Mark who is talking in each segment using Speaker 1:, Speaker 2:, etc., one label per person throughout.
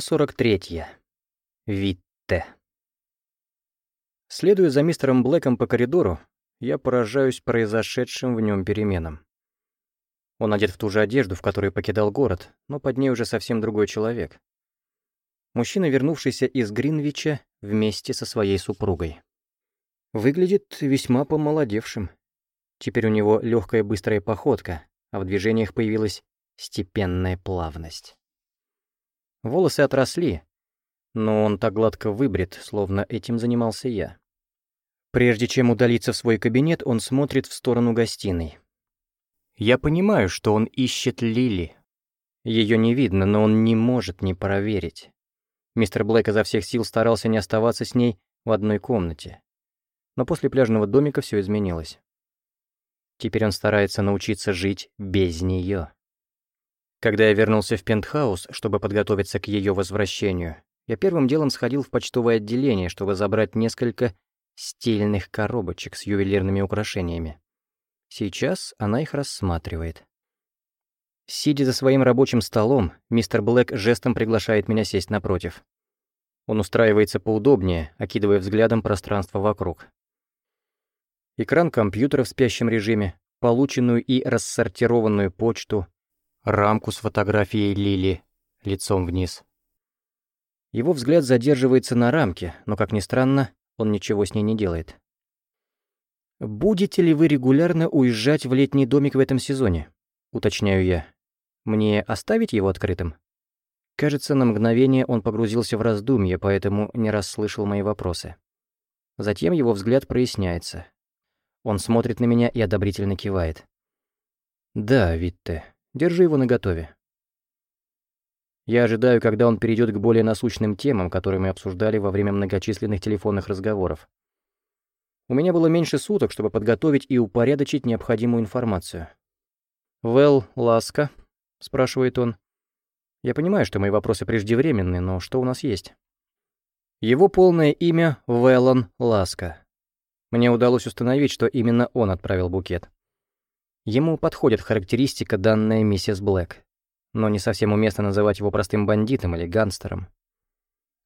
Speaker 1: 43. Витте. Следуя за мистером Блэком по коридору, я поражаюсь произошедшим в нем переменам. Он одет в ту же одежду, в которой покидал город, но под ней уже совсем другой человек. Мужчина, вернувшийся из Гринвича вместе со своей супругой. Выглядит весьма помолодевшим. Теперь у него легкая быстрая походка, а в движениях появилась степенная плавность. Волосы отросли, но он так гладко выбрит, словно этим занимался я. Прежде чем удалиться в свой кабинет, он смотрит в сторону гостиной. Я понимаю, что он ищет Лили. Ее не видно, но он не может не проверить. Мистер Блэк изо всех сил старался не оставаться с ней в одной комнате. Но после пляжного домика все изменилось. Теперь он старается научиться жить без нее. Когда я вернулся в пентхаус, чтобы подготовиться к ее возвращению, я первым делом сходил в почтовое отделение, чтобы забрать несколько стильных коробочек с ювелирными украшениями. Сейчас она их рассматривает. Сидя за своим рабочим столом, мистер Блэк жестом приглашает меня сесть напротив. Он устраивается поудобнее, окидывая взглядом пространство вокруг. Экран компьютера в спящем режиме, полученную и рассортированную почту, рамку с фотографией Лили, лицом вниз. Его взгляд задерживается на рамке, но, как ни странно, он ничего с ней не делает. «Будете ли вы регулярно уезжать в летний домик в этом сезоне?» — уточняю я. «Мне оставить его открытым?» Кажется, на мгновение он погрузился в раздумье, поэтому не расслышал мои вопросы. Затем его взгляд проясняется. Он смотрит на меня и одобрительно кивает. «Да, Витте, Держи его наготове. Я ожидаю, когда он перейдет к более насущным темам, которые мы обсуждали во время многочисленных телефонных разговоров. У меня было меньше суток, чтобы подготовить и упорядочить необходимую информацию. «Вэл, ласка?» — спрашивает он. Я понимаю, что мои вопросы преждевременны, но что у нас есть? Его полное имя — Вэллон Ласка. Мне удалось установить, что именно он отправил букет. Ему подходит характеристика, данная миссис Блэк. Но не совсем уместно называть его простым бандитом или гангстером.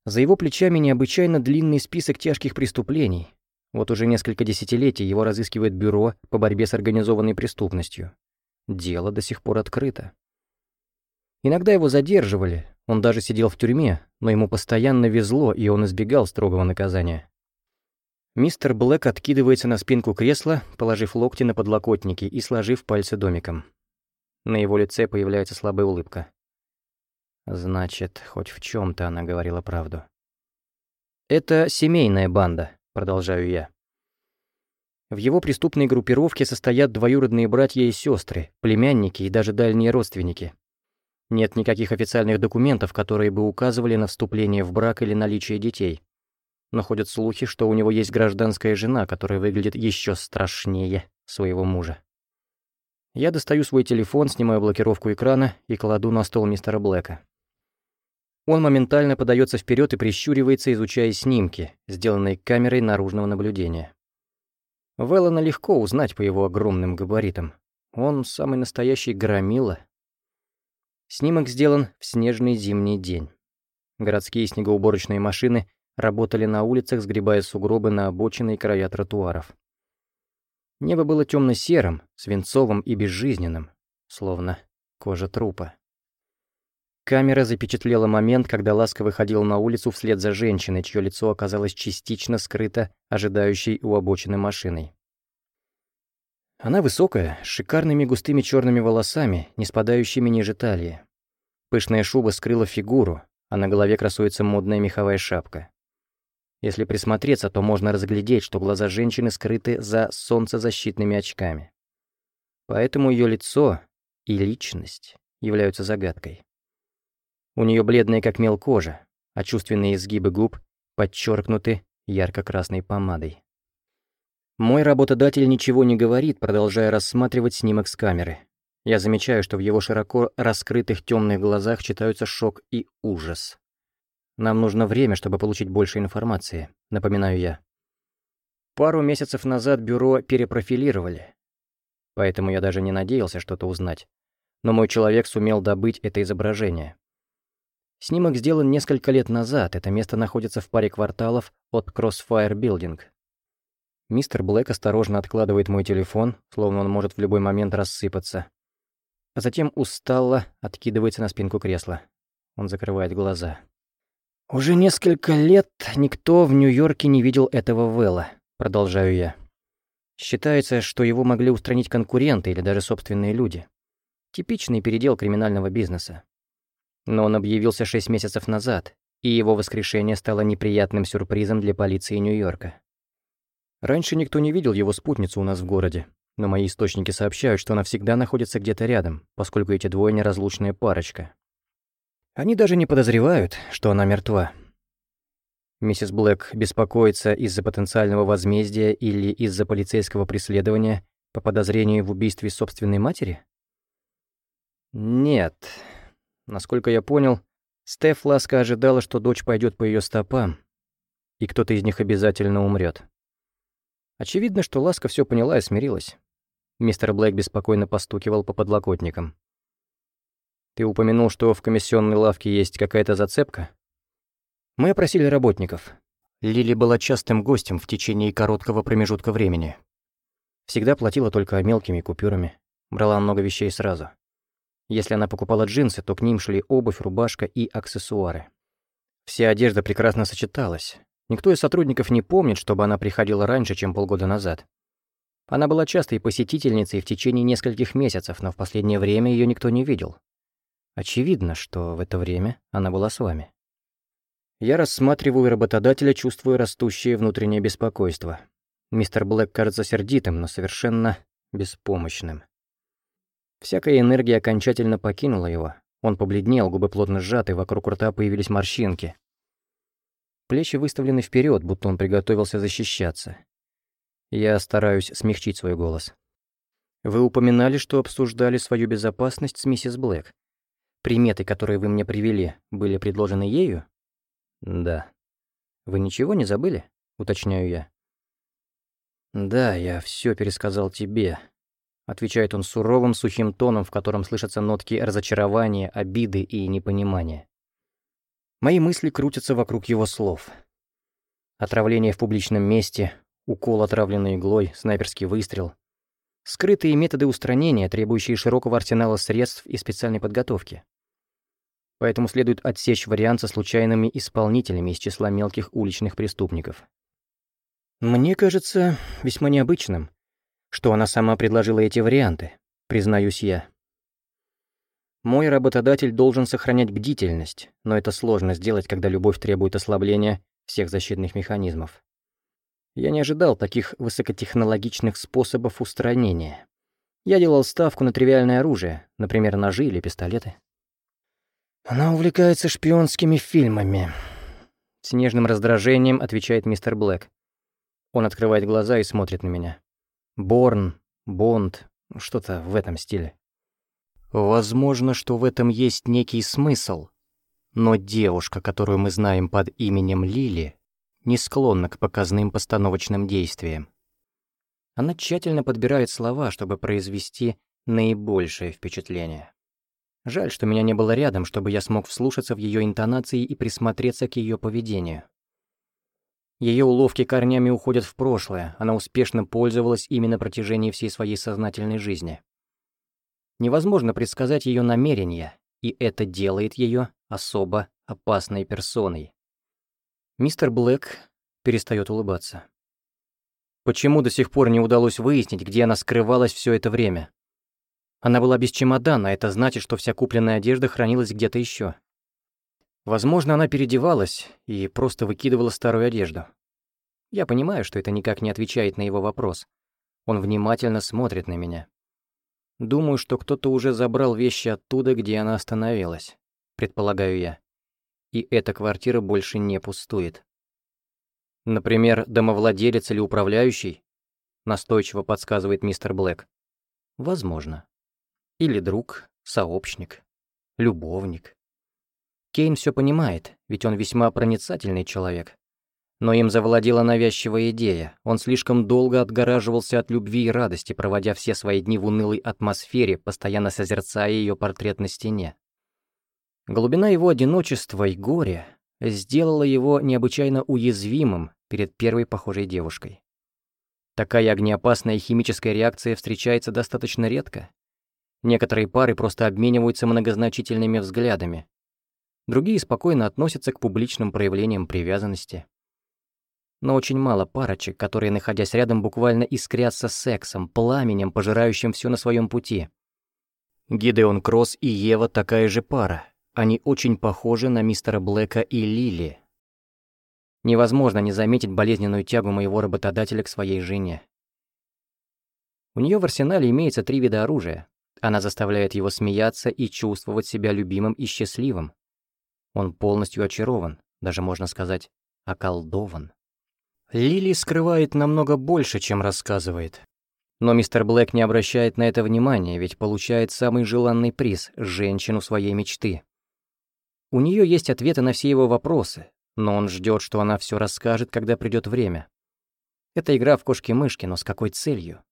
Speaker 1: За его плечами необычайно длинный список тяжких преступлений. Вот уже несколько десятилетий его разыскивает бюро по борьбе с организованной преступностью. Дело до сих пор открыто. Иногда его задерживали, он даже сидел в тюрьме, но ему постоянно везло, и он избегал строгого наказания. Мистер Блэк откидывается на спинку кресла, положив локти на подлокотники и сложив пальцы домиком. На его лице появляется слабая улыбка. Значит, хоть в чем то она говорила правду. «Это семейная банда», — продолжаю я. В его преступной группировке состоят двоюродные братья и сестры, племянники и даже дальние родственники. Нет никаких официальных документов, которые бы указывали на вступление в брак или наличие детей но ходят слухи, что у него есть гражданская жена, которая выглядит еще страшнее своего мужа. Я достаю свой телефон, снимаю блокировку экрана и кладу на стол мистера Блэка. Он моментально подается вперед и прищуривается, изучая снимки, сделанные камерой наружного наблюдения. Веллана легко узнать по его огромным габаритам. Он самый настоящий громила. Снимок сделан в снежный зимний день. Городские снегоуборочные машины работали на улицах, сгребая сугробы на обочины и края тротуаров. Небо было темно-серым, свинцовым и безжизненным, словно кожа трупа. Камера запечатлела момент, когда Ласка выходил на улицу вслед за женщиной, чье лицо оказалось частично скрыто ожидающей у обочины машиной. Она высокая, с шикарными густыми черными волосами, не спадающими ниже талии. Пышная шуба скрыла фигуру, а на голове красуется модная меховая шапка. Если присмотреться, то можно разглядеть, что глаза женщины скрыты за солнцезащитными очками. Поэтому ее лицо и личность являются загадкой. У нее бледная как мел кожа, а чувственные изгибы губ подчеркнуты ярко-красной помадой. Мой работодатель ничего не говорит, продолжая рассматривать снимок с камеры. Я замечаю, что в его широко раскрытых темных глазах читаются шок и ужас. Нам нужно время, чтобы получить больше информации, напоминаю я. Пару месяцев назад бюро перепрофилировали. Поэтому я даже не надеялся что-то узнать. Но мой человек сумел добыть это изображение. Снимок сделан несколько лет назад, это место находится в паре кварталов от Crossfire Building. Мистер Блэк осторожно откладывает мой телефон, словно он может в любой момент рассыпаться. А затем устало откидывается на спинку кресла. Он закрывает глаза. «Уже несколько лет никто в Нью-Йорке не видел этого Вэлла», — продолжаю я. Считается, что его могли устранить конкуренты или даже собственные люди. Типичный передел криминального бизнеса. Но он объявился шесть месяцев назад, и его воскрешение стало неприятным сюрпризом для полиции Нью-Йорка. Раньше никто не видел его спутницу у нас в городе, но мои источники сообщают, что она всегда находится где-то рядом, поскольку эти двое неразлучная парочка. Они даже не подозревают, что она мертва. Миссис Блэк беспокоится из-за потенциального возмездия или из-за полицейского преследования по подозрению в убийстве собственной матери? Нет. Насколько я понял, Стеф Ласка ожидала, что дочь пойдет по ее стопам, и кто-то из них обязательно умрет. Очевидно, что Ласка все поняла и смирилась. Мистер Блэк беспокойно постукивал по подлокотникам. «Ты упомянул, что в комиссионной лавке есть какая-то зацепка?» Мы опросили работников. Лили была частым гостем в течение короткого промежутка времени. Всегда платила только мелкими купюрами. Брала много вещей сразу. Если она покупала джинсы, то к ним шли обувь, рубашка и аксессуары. Вся одежда прекрасно сочеталась. Никто из сотрудников не помнит, чтобы она приходила раньше, чем полгода назад. Она была частой посетительницей в течение нескольких месяцев, но в последнее время ее никто не видел. Очевидно, что в это время она была с вами. Я рассматриваю работодателя, чувствуя растущее внутреннее беспокойство. Мистер Блэк кажется сердитым, но совершенно беспомощным. Всякая энергия окончательно покинула его. Он побледнел, губы плотно сжаты, вокруг рта появились морщинки. Плечи выставлены вперед, будто он приготовился защищаться. Я стараюсь смягчить свой голос. Вы упоминали, что обсуждали свою безопасность с миссис Блэк. Приметы, которые вы мне привели, были предложены ею? «Да». «Вы ничего не забыли?» — уточняю я. «Да, я все пересказал тебе», — отвечает он суровым, сухим тоном, в котором слышатся нотки разочарования, обиды и непонимания. Мои мысли крутятся вокруг его слов. Отравление в публичном месте, укол, отравленной иглой, снайперский выстрел. Скрытые методы устранения, требующие широкого арсенала средств и специальной подготовки поэтому следует отсечь вариант со случайными исполнителями из числа мелких уличных преступников. Мне кажется весьма необычным, что она сама предложила эти варианты, признаюсь я. Мой работодатель должен сохранять бдительность, но это сложно сделать, когда любовь требует ослабления всех защитных механизмов. Я не ожидал таких высокотехнологичных способов устранения. Я делал ставку на тривиальное оружие, например, ножи или пистолеты. Она увлекается шпионскими фильмами. С нежным раздражением отвечает мистер Блэк. Он открывает глаза и смотрит на меня. Борн, Бонд, что-то в этом стиле. Возможно, что в этом есть некий смысл. Но девушка, которую мы знаем под именем Лили, не склонна к показным постановочным действиям. Она тщательно подбирает слова, чтобы произвести наибольшее впечатление. Жаль, что меня не было рядом, чтобы я смог вслушаться в ее интонации и присмотреться к ее поведению. Ее уловки корнями уходят в прошлое, она успешно пользовалась ими на протяжении всей своей сознательной жизни. Невозможно предсказать ее намерения, и это делает ее особо опасной персоной. Мистер Блэк перестает улыбаться. Почему до сих пор не удалось выяснить, где она скрывалась все это время? Она была без чемодана, это значит, что вся купленная одежда хранилась где-то еще. Возможно, она переодевалась и просто выкидывала старую одежду. Я понимаю, что это никак не отвечает на его вопрос. Он внимательно смотрит на меня. Думаю, что кто-то уже забрал вещи оттуда, где она остановилась, предполагаю я. И эта квартира больше не пустует. Например, домовладелец или управляющий, настойчиво подсказывает мистер Блэк. Возможно. Или друг, сообщник, любовник. Кейн все понимает, ведь он весьма проницательный человек. Но им завладела навязчивая идея. Он слишком долго отгораживался от любви и радости, проводя все свои дни в унылой атмосфере, постоянно созерцая ее портрет на стене. Глубина его одиночества и горя сделала его необычайно уязвимым перед первой похожей девушкой. Такая огнеопасная химическая реакция встречается достаточно редко. Некоторые пары просто обмениваются многозначительными взглядами. Другие спокойно относятся к публичным проявлениям привязанности. Но очень мало парочек, которые, находясь рядом, буквально искрятся сексом, пламенем, пожирающим все на своем пути. Гидеон Кросс и Ева такая же пара. Они очень похожи на мистера Блэка и Лили. Невозможно не заметить болезненную тягу моего работодателя к своей жене. У нее в арсенале имеется три вида оружия. Она заставляет его смеяться и чувствовать себя любимым и счастливым. Он полностью очарован, даже можно сказать, околдован. Лили скрывает намного больше, чем рассказывает. Но мистер Блэк не обращает на это внимания, ведь получает самый желанный приз — женщину своей мечты. У нее есть ответы на все его вопросы, но он ждет, что она все расскажет, когда придет время. Это игра в кошки-мышки, но с какой целью?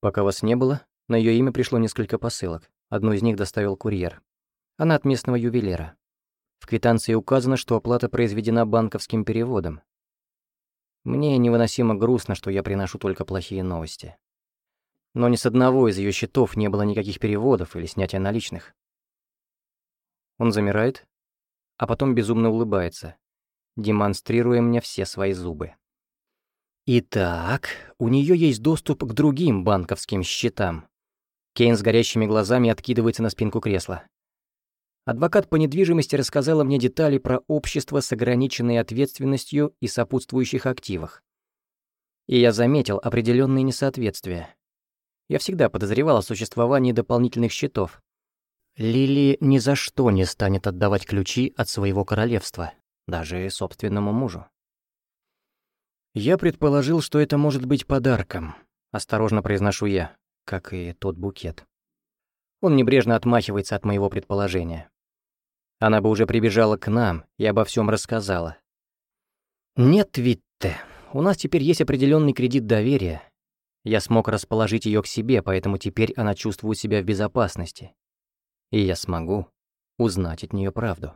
Speaker 1: Пока вас не было, на ее имя пришло несколько посылок. Одну из них доставил курьер. Она от местного ювелира. В квитанции указано, что оплата произведена банковским переводом. Мне невыносимо грустно, что я приношу только плохие новости. Но ни с одного из ее счетов не было никаких переводов или снятия наличных. Он замирает, а потом безумно улыбается, демонстрируя мне все свои зубы. Итак, у нее есть доступ к другим банковским счетам. Кейн с горящими глазами откидывается на спинку кресла. Адвокат по недвижимости рассказала мне детали про общество с ограниченной ответственностью и сопутствующих активах. И я заметил определенные несоответствия. Я всегда подозревал о существовании дополнительных счетов. Лили ни за что не станет отдавать ключи от своего королевства, даже собственному мужу. Я предположил, что это может быть подарком, осторожно произношу я, как и тот букет. Он небрежно отмахивается от моего предположения. Она бы уже прибежала к нам и обо всем рассказала. «Нет, Витте, у нас теперь есть определенный кредит доверия. Я смог расположить ее к себе, поэтому теперь она чувствует себя в безопасности. И я смогу узнать от нее правду».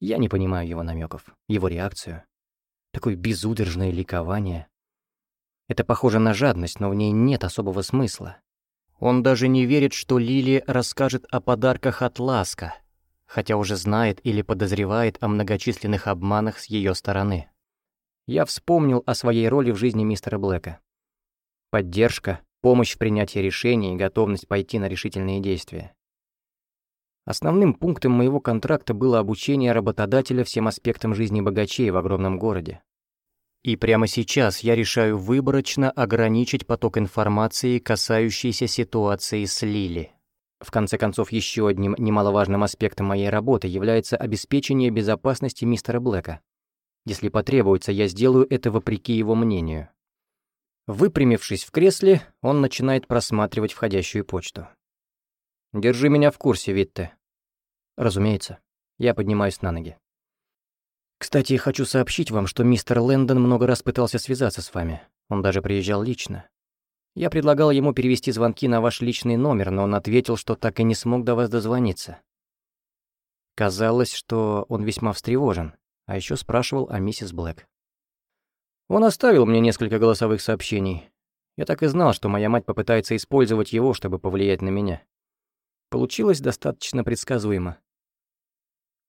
Speaker 1: Я не понимаю его намеков, его реакцию. Такое безудержное ликование. Это похоже на жадность, но в ней нет особого смысла. Он даже не верит, что Лили расскажет о подарках от Ласка, хотя уже знает или подозревает о многочисленных обманах с ее стороны. Я вспомнил о своей роли в жизни мистера Блэка. Поддержка, помощь в принятии решений и готовность пойти на решительные действия. Основным пунктом моего контракта было обучение работодателя всем аспектам жизни богачей в огромном городе. И прямо сейчас я решаю выборочно ограничить поток информации, касающейся ситуации с Лили. В конце концов, еще одним немаловажным аспектом моей работы является обеспечение безопасности мистера Блэка. Если потребуется, я сделаю это вопреки его мнению. Выпрямившись в кресле, он начинает просматривать входящую почту. «Держи меня в курсе, Витте». «Разумеется». Я поднимаюсь на ноги. «Кстати, хочу сообщить вам, что мистер Лэндон много раз пытался связаться с вами. Он даже приезжал лично. Я предлагал ему перевести звонки на ваш личный номер, но он ответил, что так и не смог до вас дозвониться. Казалось, что он весьма встревожен, а еще спрашивал о миссис Блэк. Он оставил мне несколько голосовых сообщений. Я так и знал, что моя мать попытается использовать его, чтобы повлиять на меня. Получилось достаточно предсказуемо.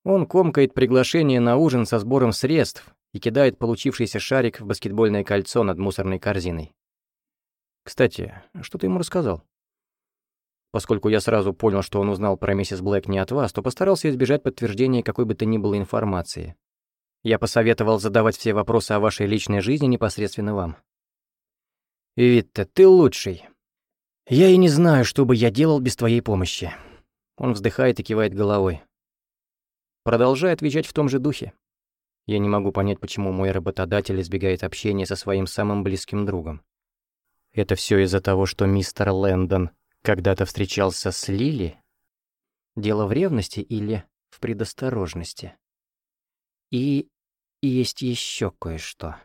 Speaker 1: Он комкает приглашение на ужин со сбором средств и кидает получившийся шарик в баскетбольное кольцо над мусорной корзиной. Кстати, что ты ему рассказал? Поскольку я сразу понял, что он узнал про миссис Блэк не от вас, то постарался избежать подтверждения какой бы то ни было информации. Я посоветовал задавать все вопросы о вашей личной жизни непосредственно вам. Витта, ты лучший. Я и не знаю, что бы я делал без твоей помощи. Он вздыхает и кивает головой. Продолжай отвечать в том же духе. Я не могу понять, почему мой работодатель избегает общения со своим самым близким другом. Это все из-за того, что мистер Лэндон когда-то встречался с Лили? Дело в ревности или в предосторожности? И есть еще кое-что.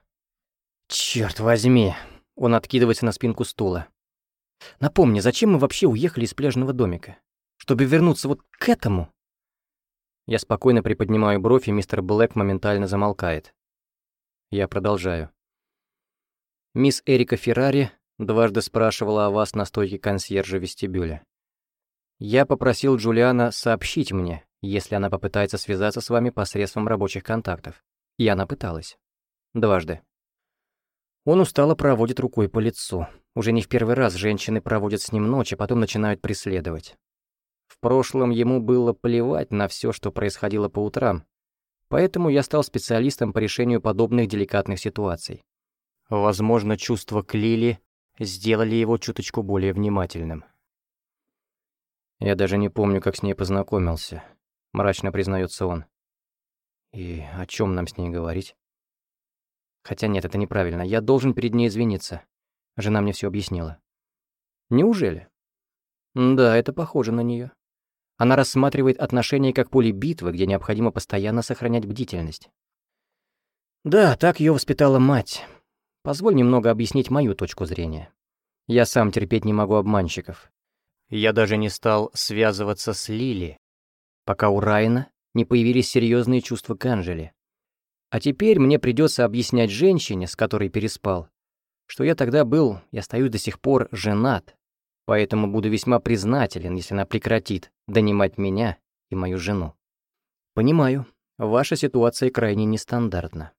Speaker 1: Черт возьми! Он откидывается на спинку стула. Напомни, зачем мы вообще уехали из пляжного домика? Чтобы вернуться вот к этому? Я спокойно приподнимаю бровь, и мистер Блэк моментально замолкает. Я продолжаю. Мисс Эрика Феррари дважды спрашивала о вас на стойке консьержа вестибюля. Я попросил Джулиана сообщить мне, если она попытается связаться с вами посредством рабочих контактов. И она пыталась. Дважды. Он устало проводит рукой по лицу. Уже не в первый раз женщины проводят с ним ночь, а потом начинают преследовать. В прошлом ему было плевать на все, что происходило по утрам, поэтому я стал специалистом по решению подобных деликатных ситуаций. Возможно, чувства к Лили сделали его чуточку более внимательным. Я даже не помню, как с ней познакомился, мрачно признается он. И о чем нам с ней говорить? Хотя нет, это неправильно. Я должен перед ней извиниться. Жена мне все объяснила. Неужели? Да, это похоже на нее. Она рассматривает отношения как поле битвы, где необходимо постоянно сохранять бдительность. Да, так ее воспитала мать. Позволь немного объяснить мою точку зрения. Я сам терпеть не могу обманщиков. Я даже не стал связываться с Лили, пока у Райна не появились серьезные чувства к Анжеле. А теперь мне придется объяснять женщине, с которой переспал, что я тогда был и остаюсь до сих пор женат, поэтому буду весьма признателен, если она прекратит донимать меня и мою жену. Понимаю, ваша ситуация крайне нестандартна.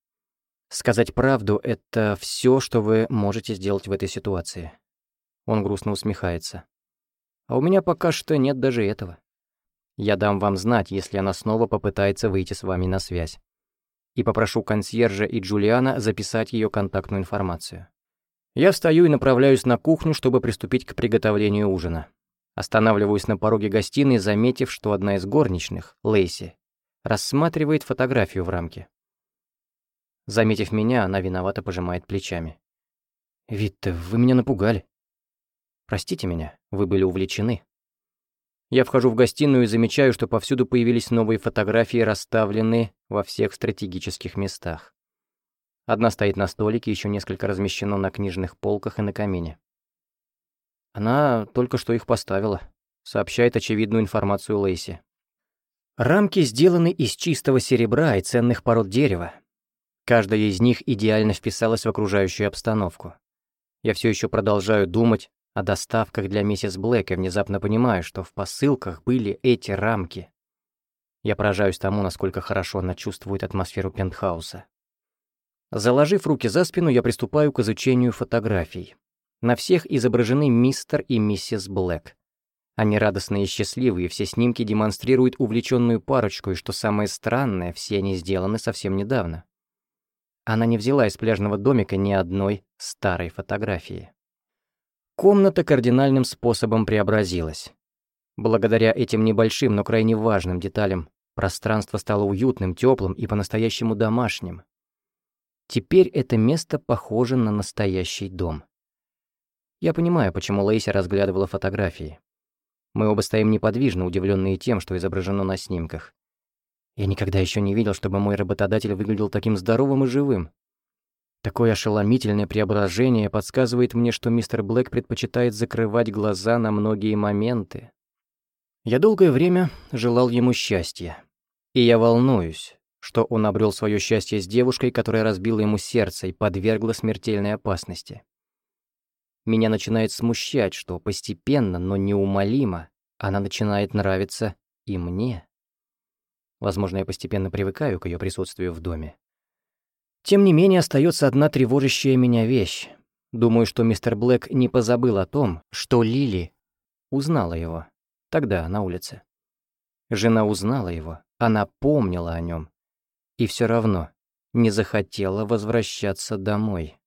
Speaker 1: Сказать правду — это все, что вы можете сделать в этой ситуации. Он грустно усмехается. А у меня пока что нет даже этого. Я дам вам знать, если она снова попытается выйти с вами на связь. И попрошу консьержа и Джулиана записать ее контактную информацию. Я встаю и направляюсь на кухню, чтобы приступить к приготовлению ужина. Останавливаюсь на пороге гостиной, заметив, что одна из горничных, Лейси, рассматривает фотографию в рамке. Заметив меня, она виновато пожимает плечами. «Витта, вы меня напугали. Простите меня, вы были увлечены». Я вхожу в гостиную и замечаю, что повсюду появились новые фотографии, расставленные во всех стратегических местах. Одна стоит на столике, еще несколько размещено на книжных полках и на камине. Она только что их поставила, сообщает очевидную информацию Лейси. Рамки сделаны из чистого серебра и ценных пород дерева. Каждая из них идеально вписалась в окружающую обстановку. Я все еще продолжаю думать о доставках для миссис Блэк и внезапно понимаю, что в посылках были эти рамки. Я поражаюсь тому, насколько хорошо она чувствует атмосферу пентхауса. Заложив руки за спину, я приступаю к изучению фотографий. На всех изображены мистер и миссис Блэк. Они радостные и счастливые, все снимки демонстрируют увлеченную парочку, и что самое странное, все они сделаны совсем недавно. Она не взяла из пляжного домика ни одной старой фотографии. Комната кардинальным способом преобразилась. Благодаря этим небольшим, но крайне важным деталям пространство стало уютным, теплым и по-настоящему домашним. Теперь это место похоже на настоящий дом. Я понимаю, почему Лейси разглядывала фотографии. Мы оба стоим неподвижно, удивленные тем, что изображено на снимках. Я никогда еще не видел, чтобы мой работодатель выглядел таким здоровым и живым. Такое ошеломительное преображение подсказывает мне, что мистер Блэк предпочитает закрывать глаза на многие моменты. Я долгое время желал ему счастья. И я волнуюсь, что он обрел свое счастье с девушкой, которая разбила ему сердце и подвергла смертельной опасности. Меня начинает смущать, что постепенно, но неумолимо она начинает нравиться и мне. Возможно, я постепенно привыкаю к ее присутствию в доме. Тем не менее, остается одна тревожащая меня вещь. Думаю, что мистер Блэк не позабыл о том, что Лили узнала его. Тогда, на улице. Жена узнала его, она помнила о нем и все равно не захотела возвращаться домой.